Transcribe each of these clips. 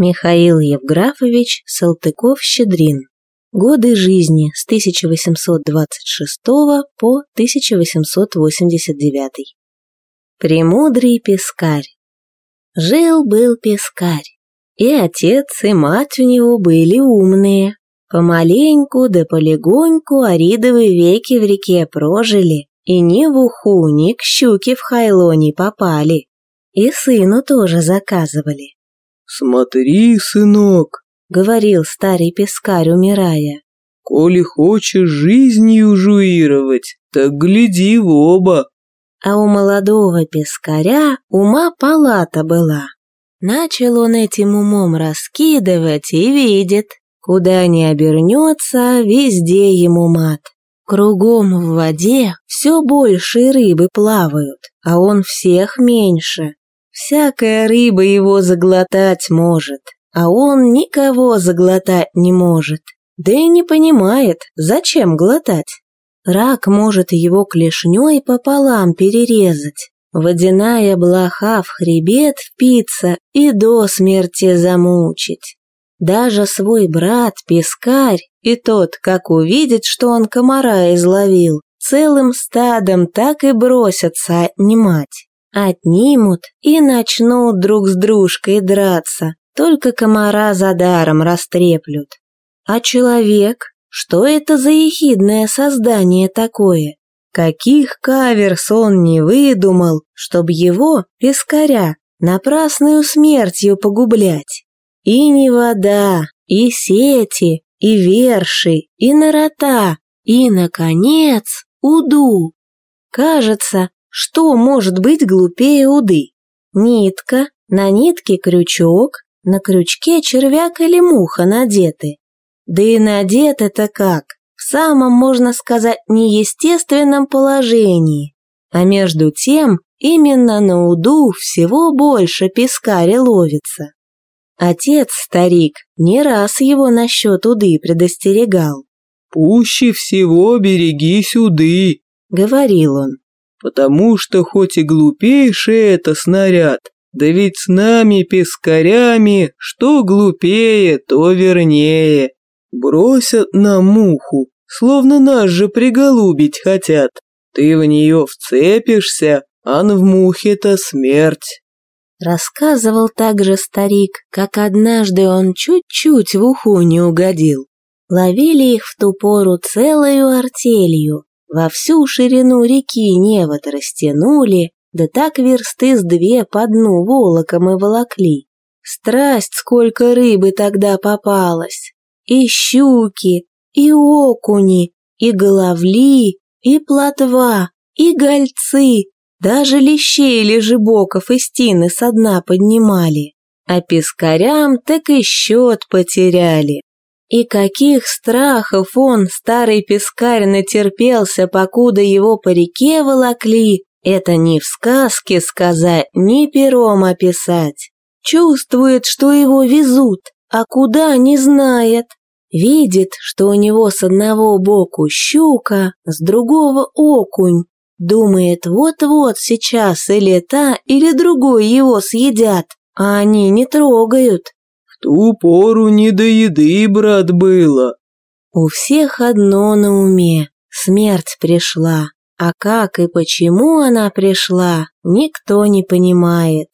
Михаил Евграфович Салтыков-Щедрин. Годы жизни с 1826 по 1889. Премудрый пескарь. Жил-был пескарь, и отец, и мать у него были умные. Помаленьку да полегоньку аридовые веки в реке прожили, и ни в уху, ни к щуке в хайло не попали. И сыну тоже заказывали. «Смотри, сынок», — говорил старый пескарь, умирая. «Коли хочешь жизнью жуировать, так гляди в оба». А у молодого пескаря ума палата была. Начал он этим умом раскидывать и видит, куда ни обернется, везде ему мат. Кругом в воде все больше рыбы плавают, а он всех меньше. Всякая рыба его заглотать может, а он никого заглотать не может. Да и не понимает, зачем глотать. Рак может его клешней пополам перерезать, водяная блоха в хребет впиться и до смерти замучить. Даже свой брат, пескарь, и тот, как увидит, что он комара изловил, целым стадом так и бросятся отнимать. Отнимут и начнут друг с дружкой драться, только комара за даром растреплют. А человек? Что это за ехидное создание такое? Каких каверс он не выдумал, чтоб его, пескаря, напрасную смертью погублять? И не вода, и сети, и верши, и нарота, и, наконец, уду. Кажется, что может быть глупее уды? Нитка, на нитке крючок, на крючке червяк или муха надеты. Да и надеты-то как, в самом, можно сказать, неестественном положении. А между тем, именно на уду всего больше пескаря ловится. Отец, старик, не раз его насчет уды предостерегал. «Пуще всего берегись уды», — говорил он потому что хоть и глупейший это снаряд, да ведь с нами, пескарями, что глупее, то вернее. Бросят на муху, словно нас же приголубить хотят. Ты в нее вцепишься, а в мухе-то смерть. Рассказывал также старик, как однажды он чуть-чуть в уху не угодил. Ловили их в ту пору целую артелью, во всю ширину реки невод растянули, да так версты с две по дну волоком и волокли. Страсть, сколько рыбы тогда попалось! И щуки, и окуни, и головли, и плотва, и гольцы, даже лещей лежебоков и стины со дна поднимали. А пескарям так и счет потеряли. И каких страхов он, старый пескарь, натерпелся, покуда его по реке волокли, это ни в сказке сказать, ни пером описать. Чувствует, что его везут, а куда не знает. Видит, что у него с одного боку щука, с другого окунь. Думает, вот-вот сейчас или та, или другой его съедят, а они не трогают ту пору не до еды, брат, было. У всех одно на уме — смерть пришла, а как и почему она пришла, никто не понимает.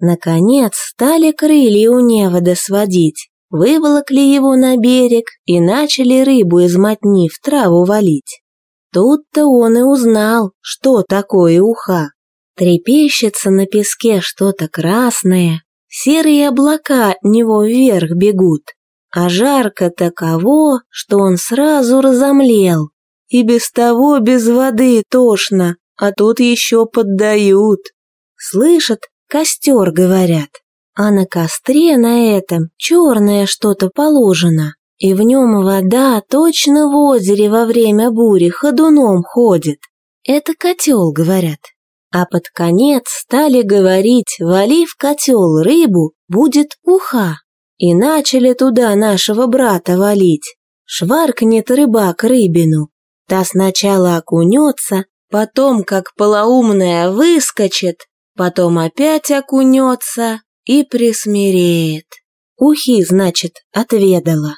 Наконец стали крылья у невода сводить, выволокли его на берег и начали рыбу из мотни в траву валить. Тут-то он и узнал, что такое уха. Трепещется на песке что-то красное, Серые облака от него вверх бегут, а жарко таково, что он сразу разомлел. И без того без воды тошно, а тут еще поддают. Слышат, костер, говорят, а на костре на этом черное что-то положено, и в нем вода точно в озере во время бури ходуном ходит. Это котел, говорят. А под конец стали говорить, вали в котел рыбу, будет уха. И начали туда нашего брата валить. Шваркнет рыбак рыбину. Та сначала окунется, потом, как полоумная, выскочит, потом опять окунется и присмиреет. ухи, значит, отведала.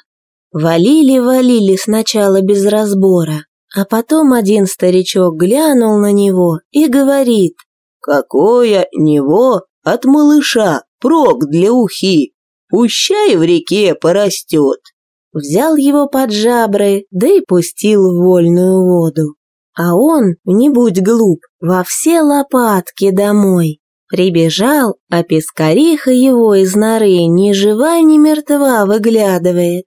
Валили-валили сначала без разбора, а потом один старичок глянул на него и говорит, «Какое него от малыша прок для ухи, пущай в реке порастет». Взял его под жабры, да и пустил в вольную воду. А он, не будь глуп, во все лопатки домой. Прибежал, а пескариха его из норы ни жива, ни мертва выглядывает.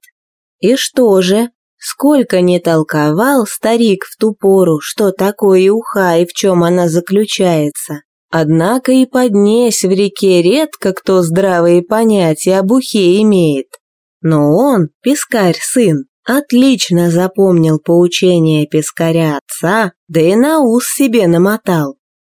И что же, сколько не толковал старик в ту пору, что такое уха и в чем она заключается. Однако и поднесь в реке редко кто здравые понятия об ухе имеет. Но он, пескарь-сын, отлично запомнил поучение пескаря отца, да и на ус себе намотал.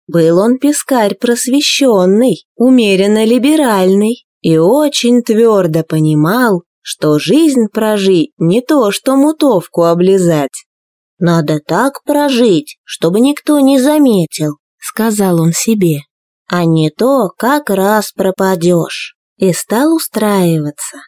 Был он пескарь просвещенный, умеренно либеральный и очень твердо понимал, что жизнь прожить не то, что мутовку облизать. «Надо так прожить, чтобы никто не заметил», — сказал он себе. «А не то как раз пропадешь». И стал устраиваться.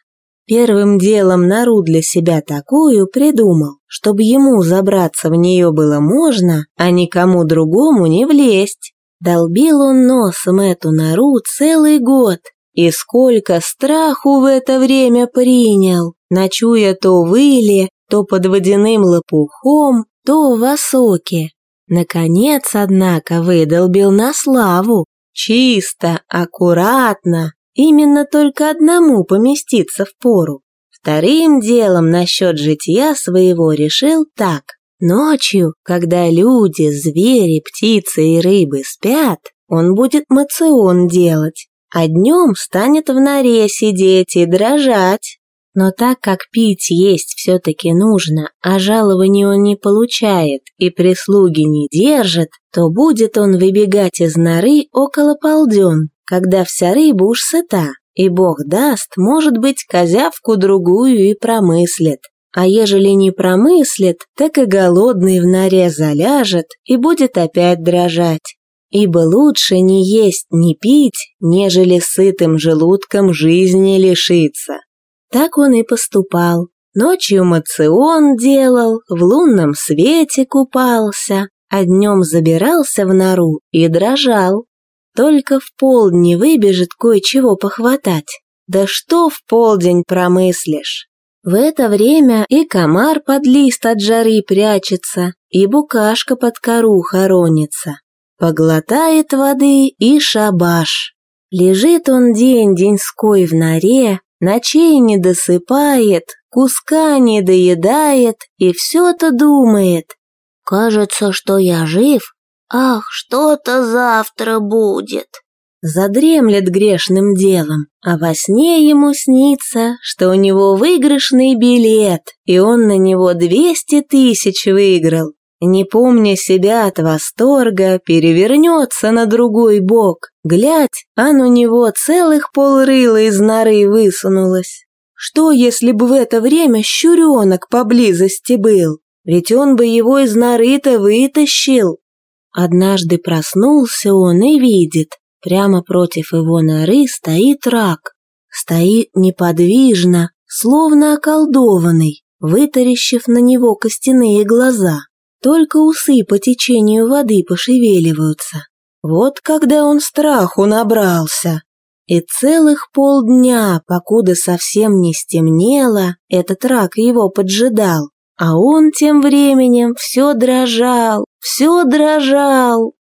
Первым делом нору для себя такую придумал, чтобы ему забраться в нее было можно, а никому другому не влезть. Долбил он носом эту нору целый год, и сколько страху в это время принял, ночуя то в иле, то под водяным лопухом, то в осоке. Наконец, однако, выдолбил на славу. Чисто, аккуратно, именно только одному поместиться в пору. Вторым делом насчет житья своего решил так. Ночью, когда люди, звери, птицы и рыбы спят, он будет мацион делать, а днем станет в норе сидеть и дрожать. Но так как пить есть все-таки нужно, а жалования он не получает и прислуги не держит, то будет он выбегать из норы около полден, когда вся рыба уж сыта, и бог даст, может быть, козявку другую и промыслит. А ежели не промыслит, так и голодный в норе заляжет и будет опять дрожать. Ибо лучше не есть, не пить, нежели сытым желудком жизни лишиться. Так он и поступал. Ночью мацион делал, в лунном свете купался, а днем забирался в нору и дрожал. Только в полдень выбежит кое-чего похватать. Да что в полдень промыслишь? В это время и комар под лист от жары прячется, и букашка под кору хоронится. Поглотает воды и шабаш. Лежит он день-деньской в норе, ночей не досыпает, куска не доедает и все-то думает. Кажется, что я жив, ах, что-то завтра будет задремлет грешным делом, а во сне ему снится, что у него выигрышный билет, и он на него двести тысяч выиграл. Не помня себя от восторга, перевернется на другой бок. Глядь, а у него целых полрыла из норы высунулось. Что, если бы в это время щуренок поблизости был? Ведь он бы его из норы-то вытащил. Однажды проснулся он и видит, Прямо против его норы стоит рак. Стоит неподвижно, словно околдованный, вытаращив на него костяные глаза. Только усы по течению воды пошевеливаются. Вот когда он страху набрался. И целых полдня, покуда совсем не стемнело, этот рак его поджидал. А он тем временем все дрожал, все дрожал,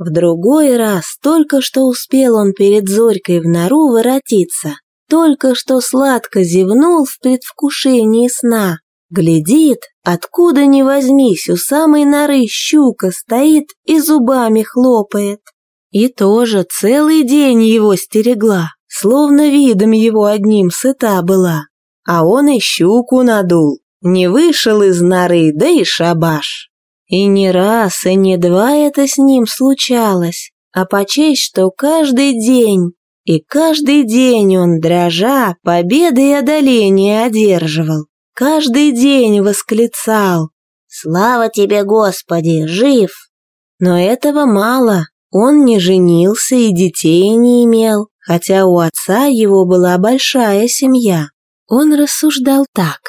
в другой раз только что успел он перед Зорькой в нору воротиться, только что сладко зевнул в предвкушении сна. Глядит, откуда ни возьмись, у самой норы щука стоит и зубами хлопает. И тоже целый день его стерегла, словно видом его одним сыта была. А он и щуку надул, не вышел из норы, да и шабаш. И не раз, и не два это с ним случалось, а почесть, что каждый день, и каждый день он, дрожа, победы и одоления одерживал. Каждый день восклицал «Слава тебе, Господи, жив!» Но этого мало, он не женился и детей не имел, хотя у отца его была большая семья. Он рассуждал так.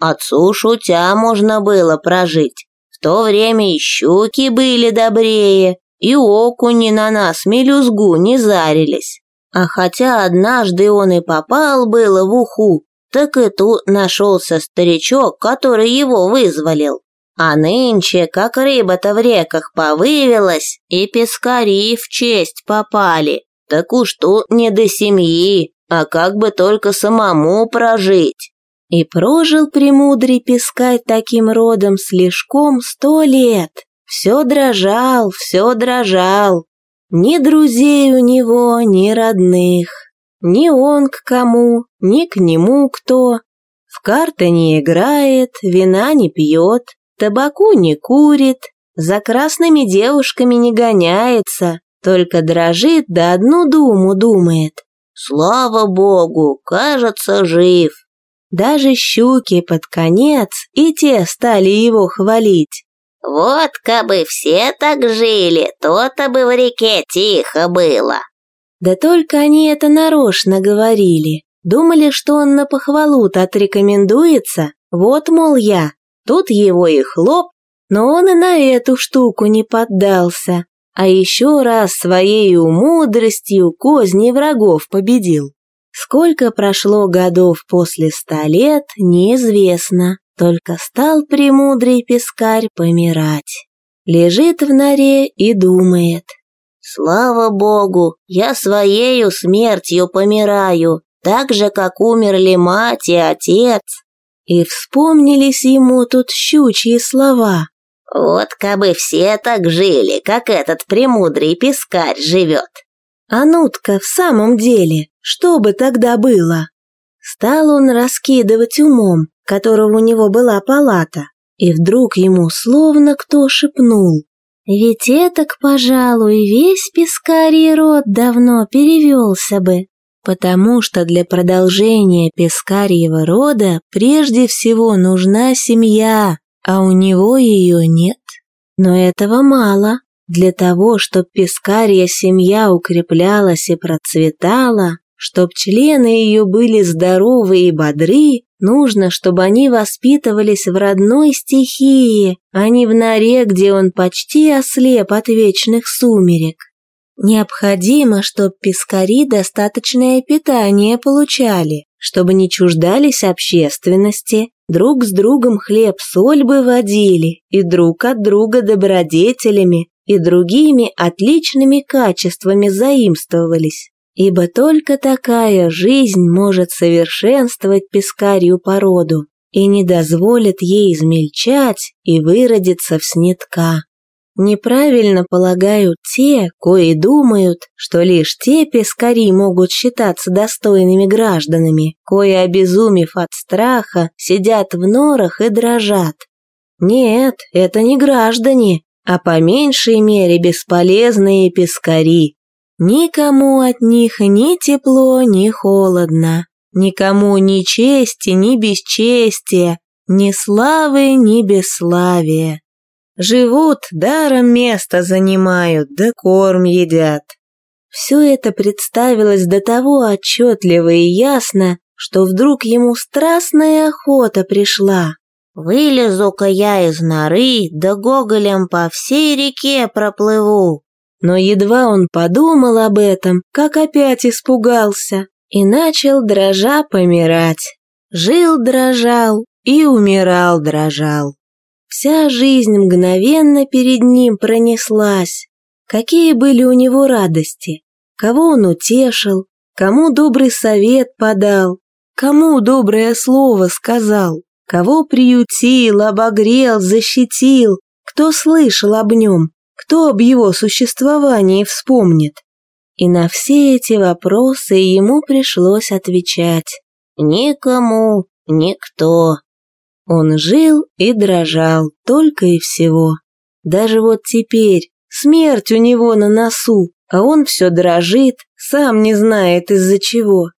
«Отцу шутя можно было прожить. В то время и щуки были добрее, и окуни на нас мелюзгу не зарились. А хотя однажды он и попал было в уху, так и тут нашелся старичок, который его вызволил. А нынче, как рыба-то в реках повывелась, и пескари в честь попали, так уж тут не до семьи, а как бы только самому прожить. И прожил премудрый пескарь таким родом слишком сто лет. Все дрожал, все дрожал. Ни друзей у него, ни родных. Ни он к кому, ни к нему кто. В карты не играет, вина не пьет, табаку не курит, за красными девушками не гоняется, только дрожит да одну думу думает. Слава богу, кажется, жив. Даже щуки под конец и те стали его хвалить. Вот кабы все так жили, то-то бы в реке тихо было. Да только они это нарочно говорили. Думали, что он на похвалу-то отрекомендуется. Вот, мол, я. Тут его и хлоп, но он и на эту штуку не поддался, а еще раз своей мудростью козни врагов победил. Сколько прошло годов после ста лет, неизвестно, только стал премудрый пескарь помирать. Лежит в норе и думает – Слава богу, я своею смертью помираю, так же, как умерли мать и отец. И вспомнились ему тут щучьи слова. Вот кабы все так жили, как этот премудрый пескарь живет. А нутка в самом деле, что бы тогда было? Стал он раскидывать умом, которого у него была палата, и вдруг ему словно кто шепнул. Ведь этак, пожалуй, весь пескарий род давно перевелся бы, потому что для продолжения пескарьего рода прежде всего нужна семья, а у него ее нет. Но этого мало. Для того, чтобы пескарья семья укреплялась и процветала, чтоб члены ее были здоровы и бодры, нужно, чтобы они воспитывались в родной стихии, а не в норе, где он почти ослеп от вечных сумерек. Необходимо, чтобы пескари достаточное питание получали, чтобы не чуждались общественности, друг с другом хлеб-соль бы водили и друг от друга добродетелями и другими отличными качествами заимствовались ибо только такая жизнь может совершенствовать пескарью породу и не дозволит ей измельчать и выродиться в снетка. Неправильно полагают те, кои думают, что лишь те пескари могут считаться достойными гражданами, кои, обезумев от страха, сидят в норах и дрожат. Нет, это не граждане, а по меньшей мере бесполезные пескари, Никому от них ни тепло, ни холодно, никому ни чести, ни бесчестия, ни славы, ни бесславия. Живут, даром место занимают, да корм едят. Все это представилось до того отчетливо и ясно, что вдруг ему страстная охота пришла. «Вылезу-ка я из норы, да гоголем по всей реке проплыву», но едва он подумал об этом, как опять испугался и начал дрожа помирать. Жил дрожал и умирал дрожал. Вся жизнь мгновенно перед ним пронеслась. Какие были у него радости, кого он утешил, кому добрый совет подал, кому доброе слово сказал, кого приютил, обогрел, защитил, кто слышал об нем, кто об его существовании вспомнит? И на все эти вопросы ему пришлось отвечать. Никому, никто. Он жил и дрожал, только и всего. Даже вот теперь смерть у него на носу, а он все дрожит, сам не знает из-за чего.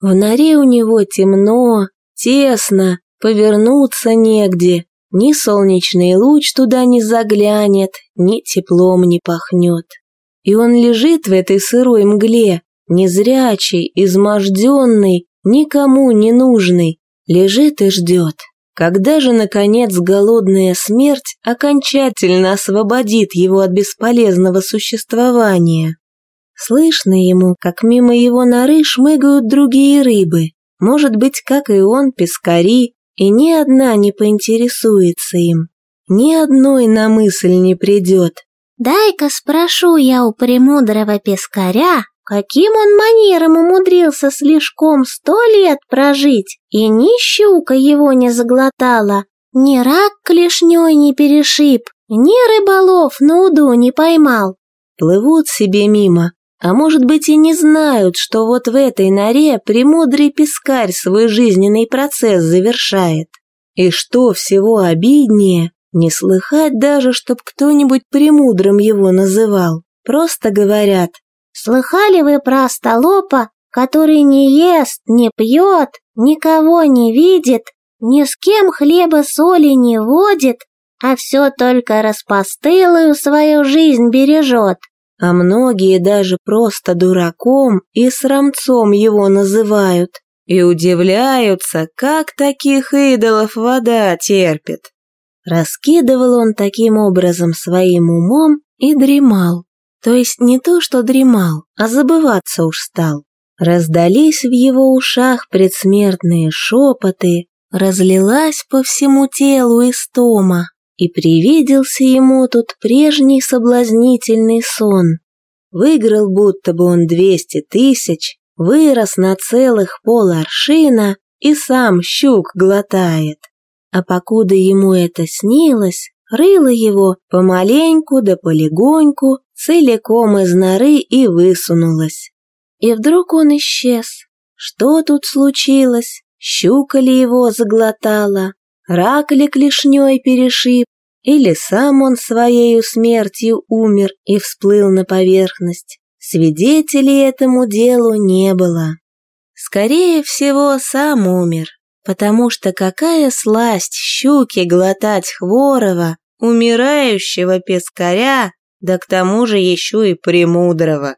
В норе у него темно, тесно, повернуться негде, ни солнечный луч туда не заглянет, ни теплом не пахнет. И он лежит в этой сырой мгле, незрячий, изможденный, никому не нужный, лежит и ждет. Когда же, наконец, голодная смерть окончательно освободит его от бесполезного существования? Слышно ему, как мимо его норы шмыгают другие рыбы. Может быть, как и он, пескари, и ни одна не поинтересуется им. Ни одной на мысль не придет. «Дай-ка спрошу я у премудрого пескаря, каким он манером умудрился слишком сто лет прожить, и ни щука его не заглотала, ни рак клешней не перешиб, ни рыболов на уду не поймал». Плывут себе мимо, а может быть и не знают, что вот в этой норе премудрый пескарь свой жизненный процесс завершает. И что всего обиднее, не слыхать даже, чтоб кто-нибудь премудрым его называл. Просто говорят, «Слыхали вы про остолопа, который не ест, не пьет, никого не видит, ни с кем хлеба соли не водит, а все только распостылую свою жизнь бережет?» А многие даже просто дураком и срамцом его называют и удивляются, как таких идолов вода терпит. Раскидывал он таким образом своим умом и дремал. То есть не то, что дремал, а забываться уж стал. Раздались в его ушах предсмертные шепоты, разлилась по всему телу истома, и привиделся ему тут прежний соблазнительный сон. Выиграл будто бы он двести тысяч, вырос на целых пол аршина и сам щук глотает. А покуда ему это снилось, рыло его помаленьку да полегоньку, целиком из норы и высунулось. И вдруг он исчез. Что тут случилось? Щука ли его заглотала? рак ли клешней перешиб, или сам он своею смертью умер и всплыл на поверхность. Свидетелей этому делу не было. Скорее всего, сам умер, потому что какая сласть щуки глотать хворого, умирающего пескаря, да к тому же еще и премудрого.